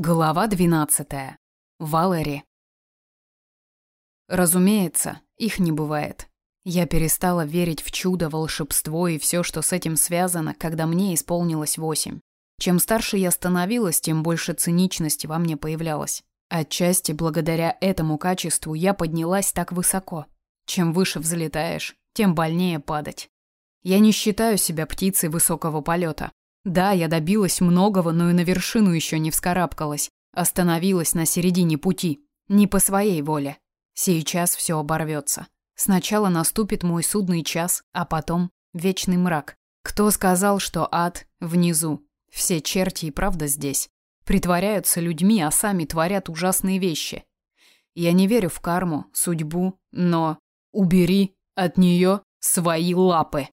Глава 12. Валери. Разумеется, их не бывает. Я перестала верить в чудо, волшебство и все, что с этим связано, когда мне исполнилось восемь. Чем старше я становилась, тем больше циничности во мне появлялось. Отчасти благодаря этому качеству я поднялась так высоко. Чем выше взлетаешь, тем больнее падать. Я не считаю себя птицей высокого полета. Да, я добилась многого, но и на вершину еще не вскарабкалась. Остановилась на середине пути. Не по своей воле. Сейчас все оборвется. Сначала наступит мой судный час, а потом вечный мрак. Кто сказал, что ад внизу? Все черти и правда здесь. Притворяются людьми, а сами творят ужасные вещи. Я не верю в карму, судьбу, но убери от нее свои лапы.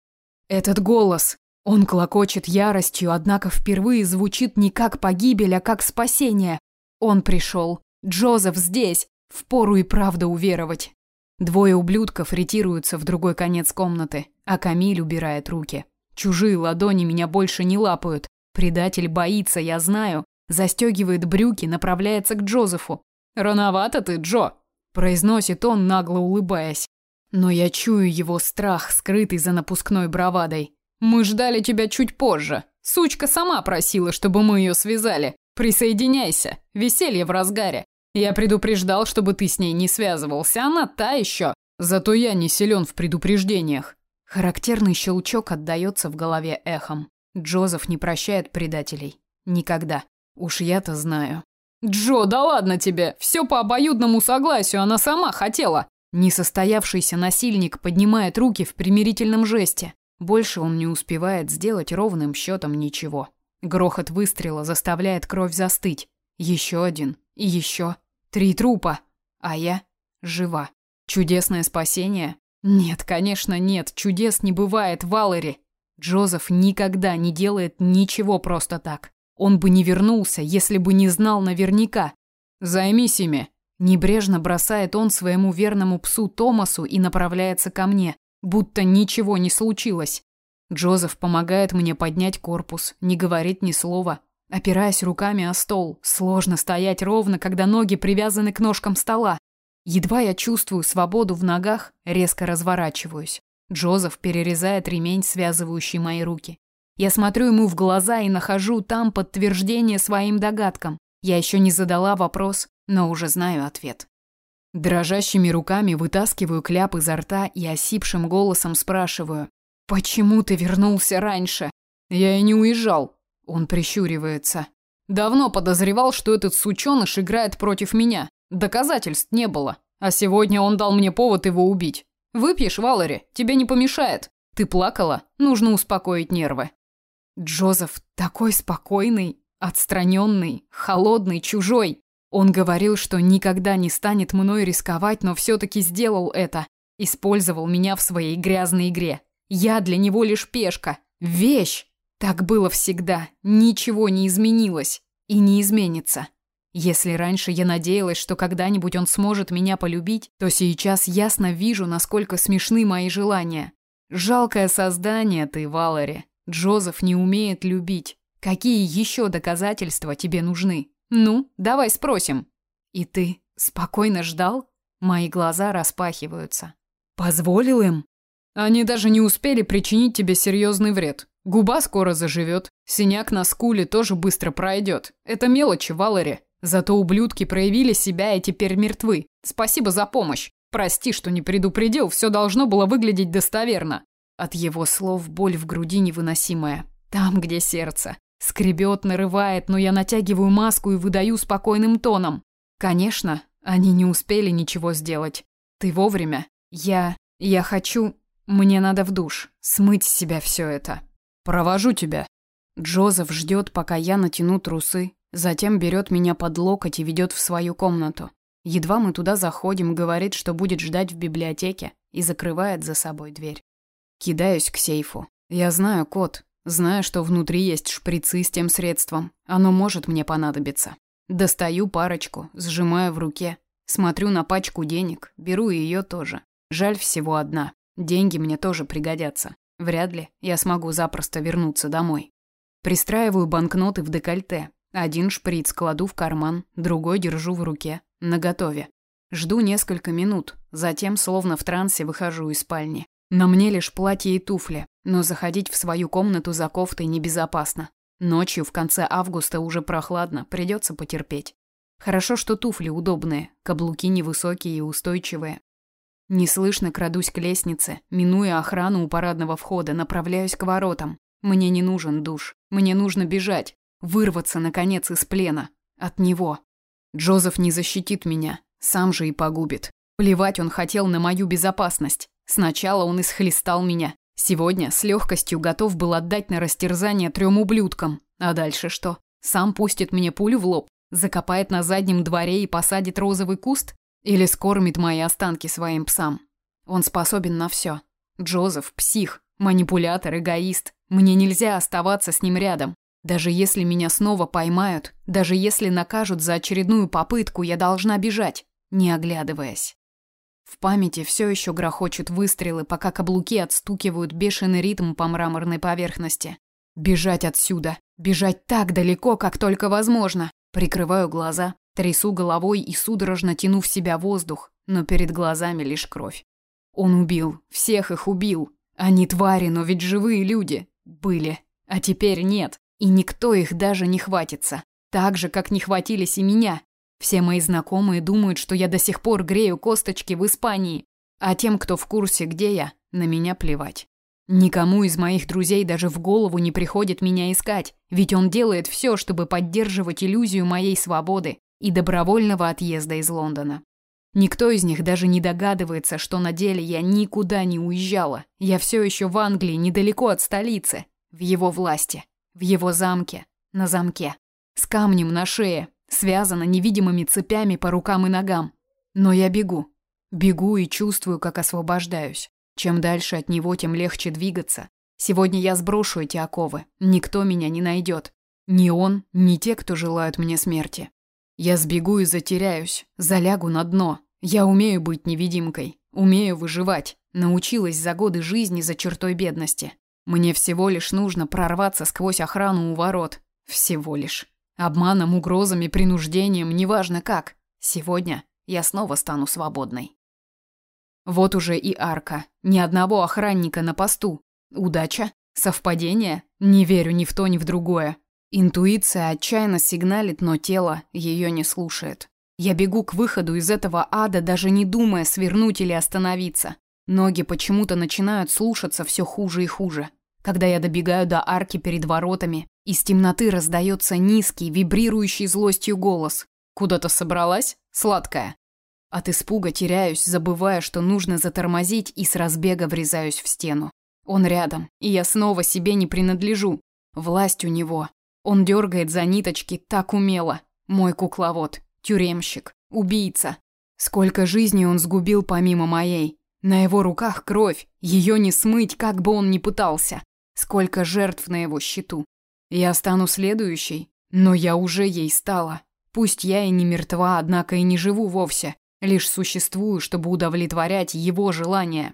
Этот голос, он клокочет яростью, однако впервые звучит не как погибель, а как спасение. Он пришел. Джозеф здесь. Впору и правда уверовать. Двое ублюдков ретируются в другой конец комнаты, а Камиль убирает руки. Чужие ладони меня больше не лапают. Предатель боится, я знаю. Застегивает брюки, направляется к Джозефу. «Рановато ты, Джо!» произносит он, нагло улыбаясь. Но я чую его страх, скрытый за напускной бравадой. Мы ждали тебя чуть позже. Сучка сама просила, чтобы мы ее связали. Присоединяйся. Веселье в разгаре. Я предупреждал, чтобы ты с ней не связывался. Она та еще. Зато я не силен в предупреждениях. Характерный щелчок отдается в голове эхом. Джозеф не прощает предателей. Никогда. Уж я-то знаю. Джо, да ладно тебе. Все по обоюдному согласию, она сама хотела. Несостоявшийся насильник поднимает руки в примирительном жесте. Больше он не успевает сделать ровным счетом ничего. Грохот выстрела заставляет кровь застыть. Еще один. И еще. Три трупа. А я жива. Чудесное спасение? Нет, конечно, нет. Чудес не бывает, Валери. Джозеф никогда не делает ничего просто так. Он бы не вернулся, если бы не знал наверняка. Займись ими. Небрежно бросает он своему верному псу Томасу и направляется ко мне будто ничего не случилось. Джозеф помогает мне поднять корпус, не говорит ни слова, опираясь руками о стол. Сложно стоять ровно, когда ноги привязаны к ножкам стола. Едва я чувствую свободу в ногах, резко разворачиваюсь. Джозеф перерезает ремень, связывающий мои руки. Я смотрю ему в глаза и нахожу там подтверждение своим догадкам. Я еще не задала вопрос, но уже знаю ответ. Дрожащими руками вытаскиваю кляп изо рта и осипшим голосом спрашиваю: "Почему ты вернулся раньше?" "Я и не уезжал", он прищуривается. "Давно подозревал, что этот сучёныш играет против меня. Доказательств не было, а сегодня он дал мне повод его убить. Выпьешь, Валери, тебе не помешает. Ты плакала, нужно успокоить нервы". Джозеф такой спокойный, отстраненный, холодный, чужой. Он говорил, что никогда не станет мной рисковать, но все-таки сделал это. Использовал меня в своей грязной игре. Я для него лишь пешка. Вещь. Так было всегда. Ничего не изменилось. И не изменится. Если раньше я надеялась, что когда-нибудь он сможет меня полюбить, то сейчас ясно вижу, насколько смешны мои желания. Жалкое создание ты, Валери. Джозеф не умеет любить. Какие еще доказательства тебе нужны? Ну, давай спросим. И ты спокойно ждал? Мои глаза распахиваются. Позволил им? Они даже не успели причинить тебе серьезный вред. Губа скоро заживет, синяк на скуле тоже быстро пройдет. Это мелочи, Валери. Зато ублюдки проявили себя и теперь мертвы. Спасибо за помощь. Прости, что не предупредил, все должно было выглядеть достоверно. От его слов боль в груди невыносимая. Там, где сердце. Скребет, нарывает, но я натягиваю маску и выдаю спокойным тоном. Конечно, они не успели ничего сделать. Ты вовремя. Я... я хочу... Мне надо в душ. Смыть с себя все это. Провожу тебя. Джозеф ждет, пока я натяну трусы. Затем берет меня под локоть и ведет в свою комнату. Едва мы туда заходим, говорит, что будет ждать в библиотеке и закрывает за собой дверь. Кидаюсь к сейфу. Я знаю код, Знаю, что внутри есть шприцы с тем средством. Оно может мне понадобиться. Достаю парочку, сжимаю в руке. Смотрю на пачку денег, беру ее тоже. Жаль всего одна. Деньги мне тоже пригодятся. Вряд ли я смогу запросто вернуться домой. Пристраиваю банкноты в декольте. Один шприц кладу в карман, другой держу в руке, наготове. Жду несколько минут, затем, словно в трансе, выхожу из спальни. На мне лишь платье и туфли, но заходить в свою комнату за кофтой небезопасно. Ночью в конце августа уже прохладно, придется потерпеть. Хорошо, что туфли удобные, каблуки невысокие и устойчивые. Неслышно крадусь к лестнице, минуя охрану у парадного входа, направляюсь к воротам. Мне не нужен душ, мне нужно бежать, вырваться, наконец, из плена. От него. Джозеф не защитит меня, сам же и погубит. Плевать он хотел на мою безопасность. Сначала он исхлестал меня. Сегодня с легкостью готов был отдать на растерзание трем ублюдкам. А дальше что? Сам пустит мне пулю в лоб, закопает на заднем дворе и посадит розовый куст? Или скормит мои останки своим псам? Он способен на все. Джозеф – псих, манипулятор, эгоист. Мне нельзя оставаться с ним рядом. Даже если меня снова поймают, даже если накажут за очередную попытку, я должна бежать, не оглядываясь. В памяти все еще грохочут выстрелы, пока каблуки отстукивают бешеный ритм по мраморной поверхности. Бежать отсюда, бежать так далеко, как только возможно. Прикрываю глаза, трясу головой и судорожно тяну в себя воздух, но перед глазами лишь кровь. Он убил, всех их убил. Они твари, но ведь живые люди. Были. А теперь нет. И никто их даже не хватится. Так же, как не хватились и меня. Все мои знакомые думают, что я до сих пор грею косточки в Испании. А тем, кто в курсе, где я, на меня плевать. Никому из моих друзей даже в голову не приходит меня искать, ведь он делает все, чтобы поддерживать иллюзию моей свободы и добровольного отъезда из Лондона. Никто из них даже не догадывается, что на деле я никуда не уезжала. Я все еще в Англии, недалеко от столицы, в его власти, в его замке, на замке, с камнем на шее, связана невидимыми цепями по рукам и ногам. Но я бегу. Бегу и чувствую, как освобождаюсь. Чем дальше от него, тем легче двигаться. Сегодня я сброшу эти оковы. Никто меня не найдет. Ни он, ни те, кто желают мне смерти. Я сбегу и затеряюсь, залягу на дно, я умею быть невидимкой, умею выживать, научилась за годы жизни за чертой бедности. Мне всего лишь нужно прорваться сквозь охрану у ворот. Всего лишь. Обманом, угрозами, принуждением, неважно как. Сегодня я снова стану свободной. Вот уже и арка. Ни одного охранника на посту. Удача? Совпадение? Не верю ни в то, ни в другое. Интуиция отчаянно сигналит, но тело ее не слушает. Я бегу к выходу из этого ада, даже не думая свернуть или остановиться. Ноги почему-то начинают слушаться все хуже и хуже. Когда я добегаю до арки перед воротами, из темноты раздается низкий, вибрирующий злостью голос. «Куда-то собралась? Сладкая». От испуга теряюсь, забывая, что нужно затормозить, и с разбега врезаюсь в стену. Он рядом, и я снова себе не принадлежу. Власть у него. Он дергает за ниточки так умело. Мой кукловод. Тюремщик, убийца. Сколько жизней он сгубил помимо моей. На его руках кровь, ее не смыть, как бы он ни пытался. Сколько жертв на его счету. Я стану следующей, но я уже ей стала. Пусть я и не мертва, однако и не живу вовсе, лишь существую, чтобы удовлетворять его желания.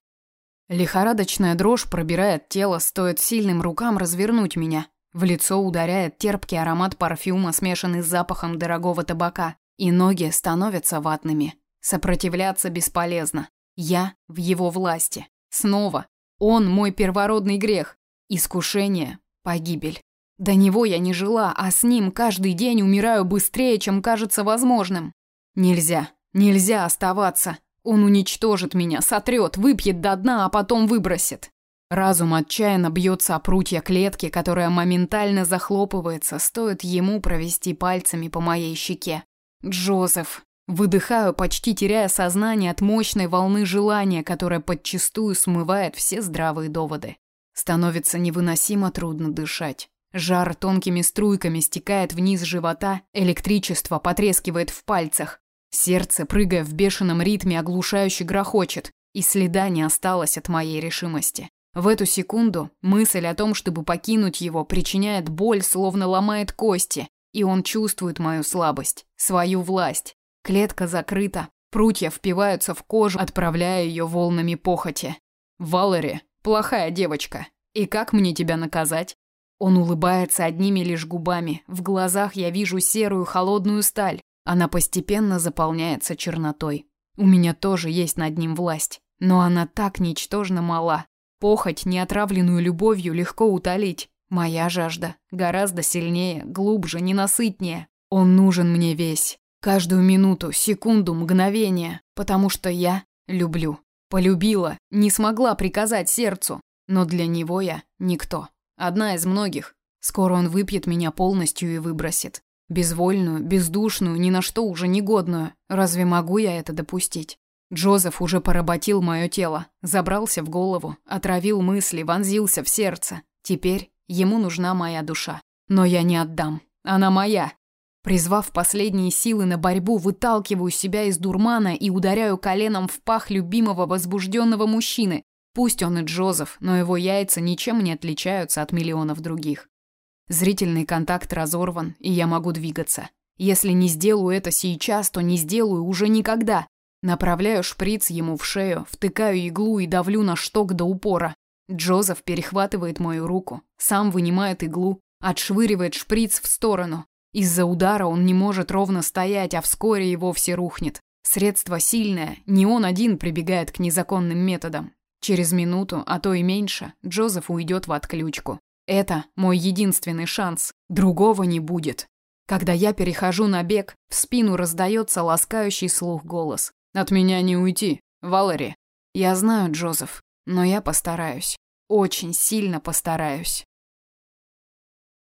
Лихорадочная дрожь пробирает тело, стоит сильным рукам развернуть меня. В лицо ударяет терпкий аромат парфюма, смешанный с запахом дорогого табака и ноги становятся ватными. Сопротивляться бесполезно. Я в его власти. Снова. Он мой первородный грех. Искушение, погибель. До него я не жила, а с ним каждый день умираю быстрее, чем кажется возможным. Нельзя, нельзя оставаться. Он уничтожит меня, сотрет, выпьет до дна, а потом выбросит. Разум отчаянно бьется о прутья клетки, которая моментально захлопывается, стоит ему провести пальцами по моей щеке. Джозеф. Выдыхаю, почти теряя сознание от мощной волны желания, которая подчистую смывает все здравые доводы. Становится невыносимо трудно дышать. Жар тонкими струйками стекает вниз живота, электричество потрескивает в пальцах. Сердце, прыгая в бешеном ритме, оглушающе грохочет, и следа не осталось от моей решимости. В эту секунду мысль о том, чтобы покинуть его, причиняет боль, словно ломает кости, и он чувствует мою слабость, свою власть. Клетка закрыта, прутья впиваются в кожу, отправляя ее волнами похоти. Валери, плохая девочка. И как мне тебя наказать? Он улыбается одними лишь губами. В глазах я вижу серую холодную сталь. Она постепенно заполняется чернотой. У меня тоже есть над ним власть, но она так ничтожно мала. Похоть, неотравленную любовью, легко утолить. Моя жажда гораздо сильнее, глубже, ненасытнее. Он нужен мне весь. Каждую минуту, секунду, мгновение. Потому что я люблю. Полюбила, не смогла приказать сердцу. Но для него я никто. Одна из многих. Скоро он выпьет меня полностью и выбросит. Безвольную, бездушную, ни на что уже негодную. Разве могу я это допустить? Джозеф уже поработил мое тело, забрался в голову, отравил мысли, вонзился в сердце. Теперь ему нужна моя душа. Но я не отдам. Она моя. Призвав последние силы на борьбу, выталкиваю себя из дурмана и ударяю коленом в пах любимого возбужденного мужчины. Пусть он и Джозеф, но его яйца ничем не отличаются от миллионов других. Зрительный контакт разорван, и я могу двигаться. Если не сделаю это сейчас, то не сделаю уже никогда. Направляю шприц ему в шею, втыкаю иглу и давлю на шток до упора. Джозеф перехватывает мою руку, сам вынимает иглу, отшвыривает шприц в сторону. Из-за удара он не может ровно стоять, а вскоре и вовсе рухнет. Средство сильное, не он один прибегает к незаконным методам. Через минуту, а то и меньше, Джозеф уйдет в отключку. Это мой единственный шанс. Другого не будет. Когда я перехожу на бег, в спину раздается ласкающий слух голос. От меня не уйти, Валери. Я знаю, Джозеф, но я постараюсь. Очень сильно постараюсь.